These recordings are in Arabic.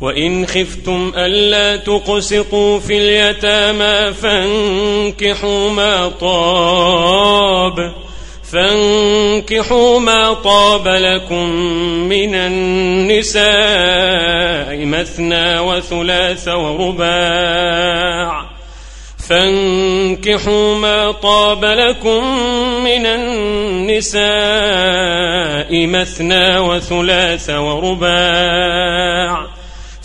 وإن خفتم ألا تقسطوا في اليتامى فانكحوا ما طاب فانكحوا ما طاب لكم من النساء مثنى وثلاث ورباع فانكحوا ما طاب لكم من النساء مثنى وثلاث ورباع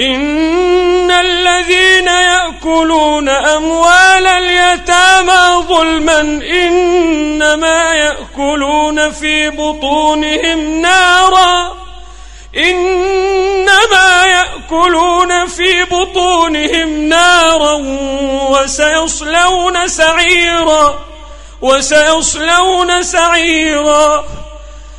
إن الذين يأكلون أموال اليتامى ظلما إنما يأكلون في بطونهم نارا. إن يأكلون في بطونهم نارا وسيصلون سعيرا وسيصلون سعيرا.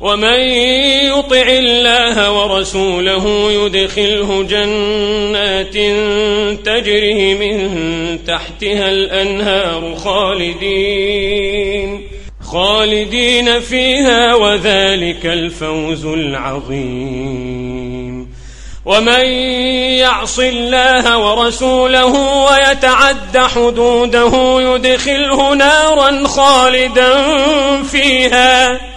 ومن يطع الله ورسوله يدخله جنات تجري من تحتها الأنهار خالدين خالدين فيها وذلك الفوز العظيم. ومن يعص الله ورسوله ويتعد حدوده يدخله نارا خالدا فيها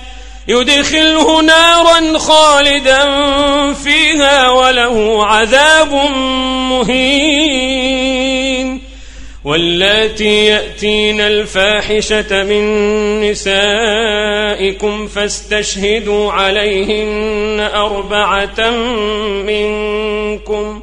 يدخله نارا خالدا فيها وله عذاب مهين واللاتي يأتين الفاحشة من نسائكم فاستشهدوا عليهن أربعة منكم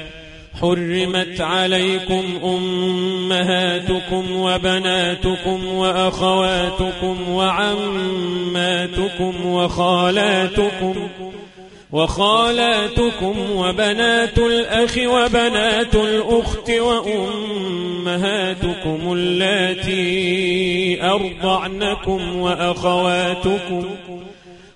حرمت عليكم أمهاتكم وبناتكم وأخواتكم وعماتكم وخالاتكم وخالاتكم وبنات الأخ وبنات الأخت وأمهاتكم اللاتي أرضعنكم وأخواتكم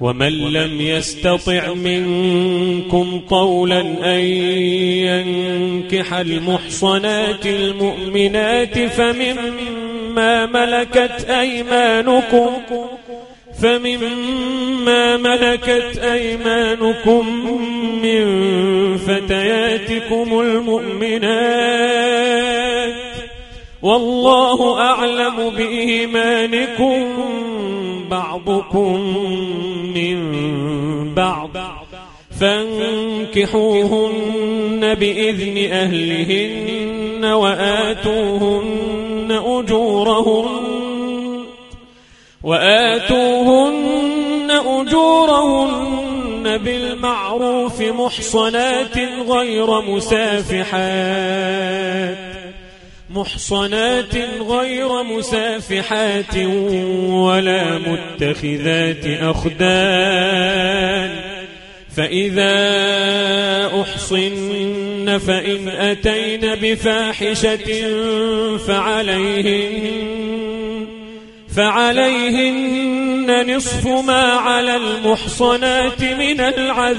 ومن لم يستطع منكم قولا أن ينكح المحصنات المؤمنات فمما ملكت أيمانكم فمما ملكت أيمانكم من فتياتكم المؤمنات والله أعلم بإيمانكم بعضكم من بعض. فانكحوهن بإذن أهلهن وآتوهن أجورهن وآتوهن أجورهن بالمعروف محصنات غير مسافحات. محصنات غير مسافحات ولا متخذات أخدان فإذا أحصن فإن أتين بفاحشة فعليهن فعليهن نصف ما على المحصنات من العذاب.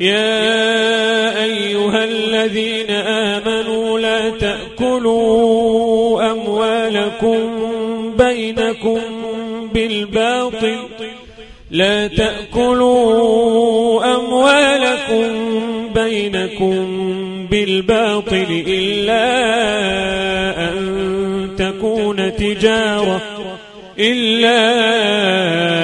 يا أيها الذين آمنوا لا تأكلوا أموالكم بينكم بالباطل. لا تأكلوا أموالكم بينكم بالباطل إلا أن تكون تجارة إلا أن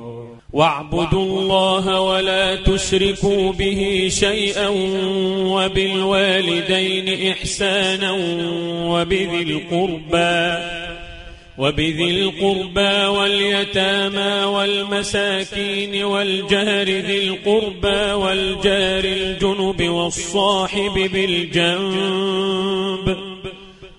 واعبدوا الله ولا تشركوا به شيئا وبالوالدين إحسانا وبذي القربى وبذي القربى واليتامى والمساكين والجار ذي القربى والجار الجنب والصاحب بالجنب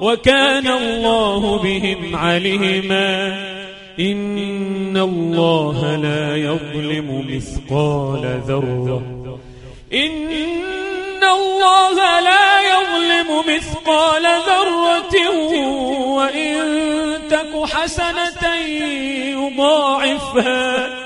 وكان الله بهم عليما. إن الله لا يظلم مثقال ذرة. إن الله لا يظلم مثقال ذرة. وإن تك حسنة يضاعفها.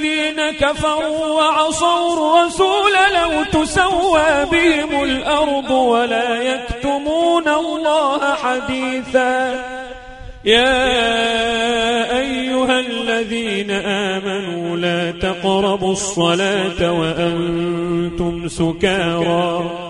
الذين كفروا وعصوا الرسول لو تسوى بهم الأرض ولا يكتمون الله حديثا. يا أيها الذين آمنوا لا تقربوا الصلاة وأنتم سكارى.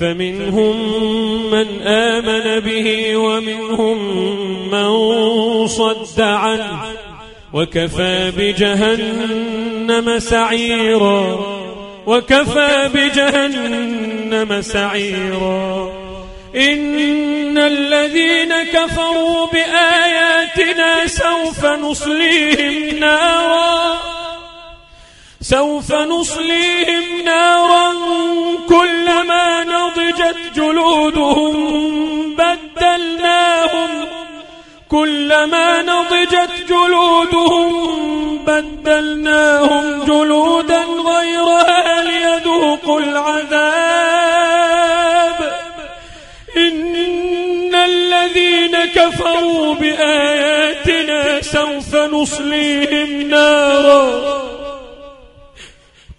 فمنهم من آمن به ومنهم من صد عنه وكفى بجهنم سعيرا وكفى بجهنم سعيرا إن الذين كفروا بآياتنا سوف نصليهم نارا سوف نصليهم نارا كلما نضجت جلودهم بدلناهم كلما نضجت جلودهم بدلناهم جلودا غيرها ليذوقوا العذاب. إن الذين كفروا بآياتنا سوف نصليهم نارا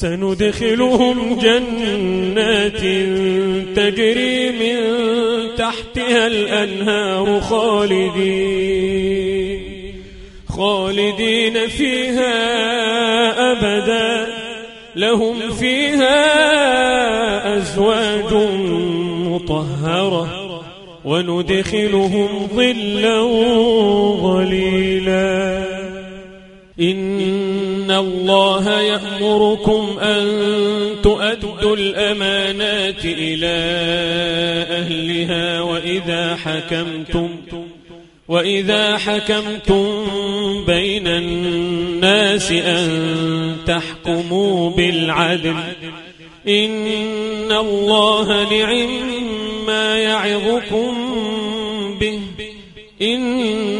سندخلهم جنات تجري من تحتها الأنهار خالدين خالدين فيها أبدا. لهم فيها أزواج مطهرة وندخلهم ظلا ظليلا. إن الله يأمركم أن تؤدوا الأمانات إلى أهلها وإذا حكمتم وإذا حكمتم بين الناس أن تحكموا بالعدل إن الله نعم ما يعظكم به إن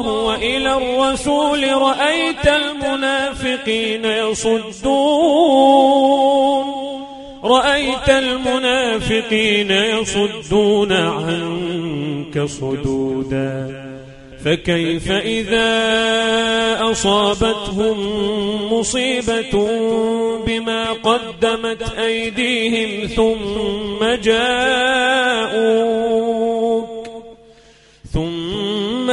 الله وإلى الرسول رأيت المنافقين يصدون. رأيت المنافقين يصدون عنك صدودا. فكيف إذا أصابتهم مصيبة بما قدمت أيديهم ثم جاءوك ثم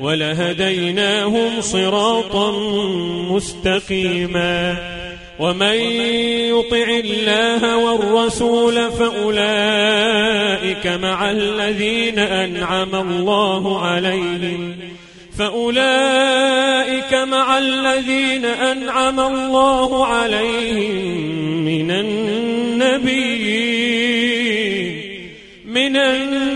ولهديناهم صراطا مستقيما. ومن يطع الله والرسول فأولئك مع الذين أنعم الله عليهم. فأولئك مع الذين أنعم الله عليهم من النبيين. من النبيين.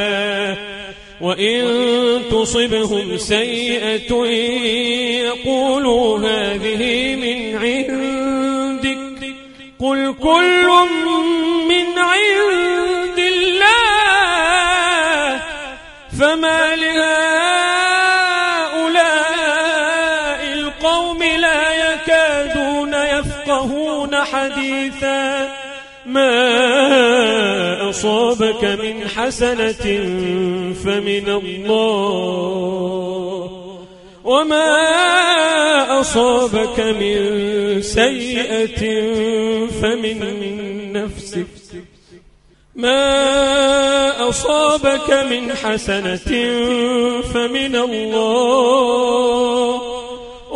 وإن تصبهم سيئة يقولوا هذه من عندك. قل كل أصابك من حسنة فمن الله. وما أصابك من سيئة فمن نفسك. ما أصابك من حسنة فمن الله.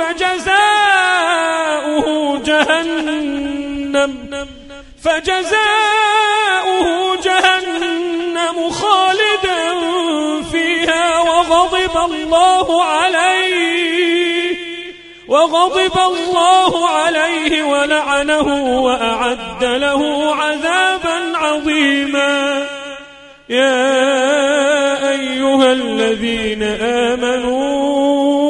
فجزاؤه جهنم. فجزاؤه جهنم خالدا فيها وغضب الله عليه وغضب الله عليه ولعنه وأعد له عذابا عظيما. يا أيها الذين آمنوا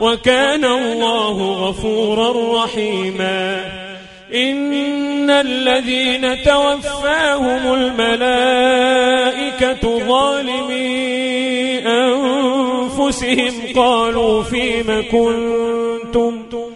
وكان الله غفورا رحيما. إن الذين توفاهم الملائكة ظالمي أنفسهم قالوا فيم كنتم؟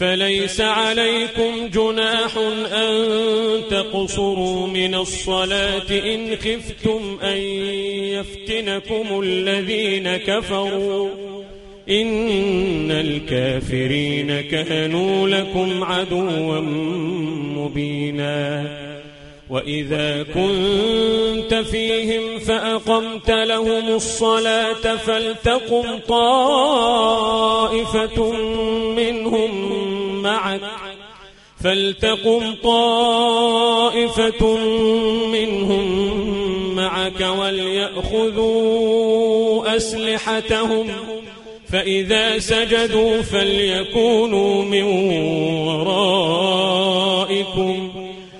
فليس عليكم جناح أن تقصروا من الصلاة إن خفتم أن يفتنكم الذين كفروا. إن الكافرين كانوا لكم عدوا مبينا. وإذا كنت فيهم فأقمت لهم الصلاة فلتقم طائفة منهم معك فلتقم طائفة منهم معك وليأخذوا أسلحتهم فإذا سجدوا فليكونوا من ورائكم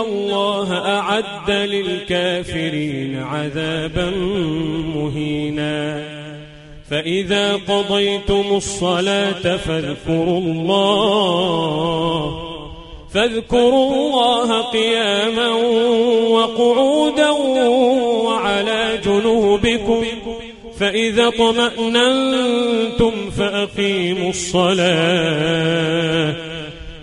الله أعد للكافرين عذابا مهينا. فإذا قضيتم الصلاة فاذكروا الله فاذكروا الله قياما وقعودا وعلى جنوبكم. فإذا طمأننتم فأقيموا الصلاة.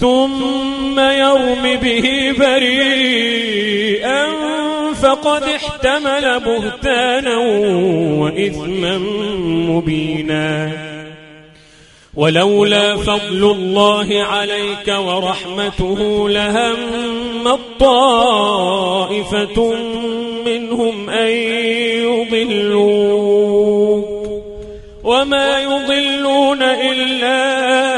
ثم يرم به بريئا فقد احتمل بهتانا وإثما مبينا. ولولا فضل الله عليك ورحمته لهم الطائفة منهم أن يضلوك. وما يضلون إلا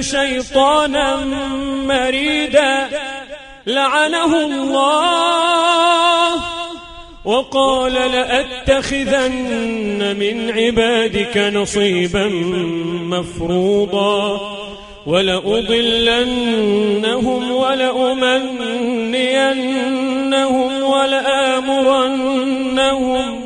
شيطانا مريدا. لعنه الله. وقال لأتخذن من عبادك نصيبا مفروضا. ولأضلنهم ولأمنينهم ولآمرنهم.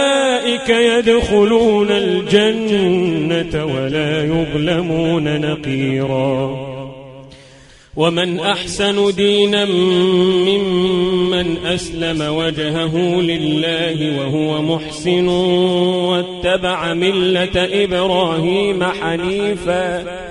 يدخلون الجنة ولا يظلمون نقيراً. ومن أحسن دينا ممن أسلم وجهه لله وهو محسن واتبع ملة إبراهيم حنيفا.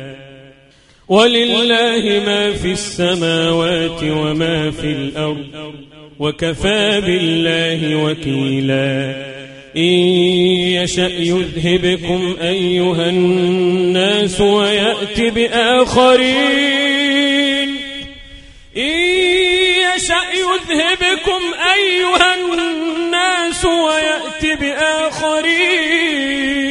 ولله ما في السماوات وما في الأرض وكفى بالله وكيلا. إن يشأ يذهبكم أيها الناس ويأت بآخرين. إن يشأ يذهبكم أيها الناس ويأت بآخرين.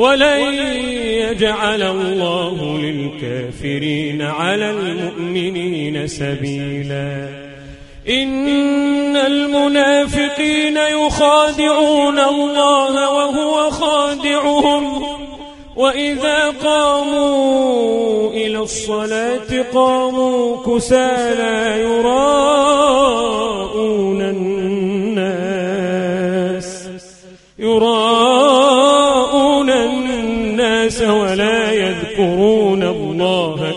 ولن يجعل الله للكافرين على المؤمنين سبيلا. إن المنافقين يخادعون الله وهو خادعهم. وإذا قاموا إلى الصلاة قاموا كسالى يراءون الناس.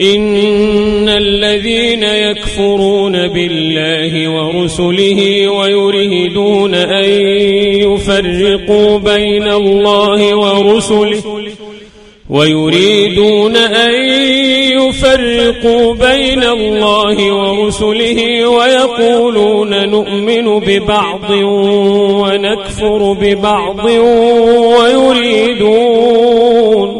إن الذين يكفرون بالله ورسله ويريدون أن يفرقوا بين الله ورسله ويريدون أن يفرقوا بين الله ورسله ويقولون نؤمن ببعض ونكفر ببعض ويريدون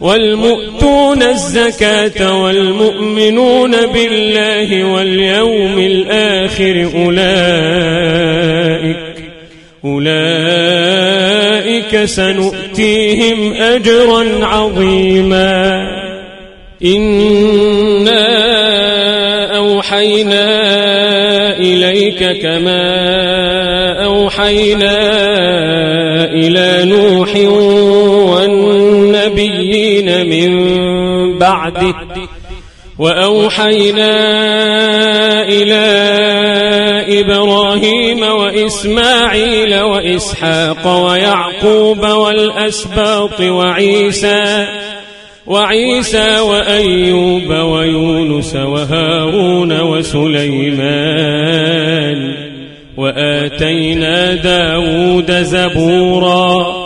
والمؤتون الزكاة والمؤمنون بالله واليوم الآخر أولئك أولئك سنؤتيهم أجرا عظيما إنا أوحينا إليك كما أوحينا إلى نوح من بعده وأوحينا إلى إبراهيم وإسماعيل وإسحاق ويعقوب والأسباط وعيسى وعيسى وأيوب ويونس وهارون وسليمان. وآتينا داود زبوراً.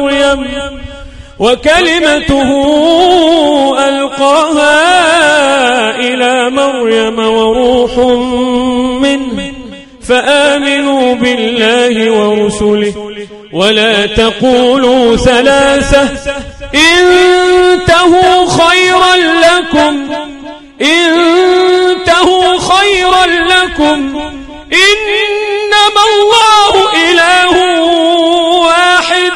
مريم وكلمته ألقاها إلى مريم وروح منه فآمنوا بالله ورسله. ولا تقولوا ثلاثة انتهوا خيرا لكم انتهوا خيرا لكم. إنما الله إله واحد.